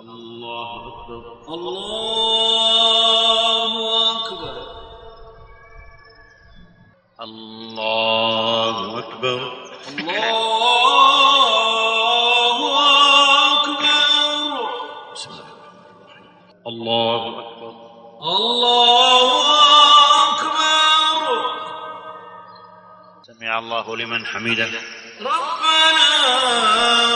الله أكبر. الله أكبر. الله أكبر. الله أكبر. بسم الله الرحمن الرحيم. الله أكبر. الله أكبر. سمع الله لمن حمده. ربنا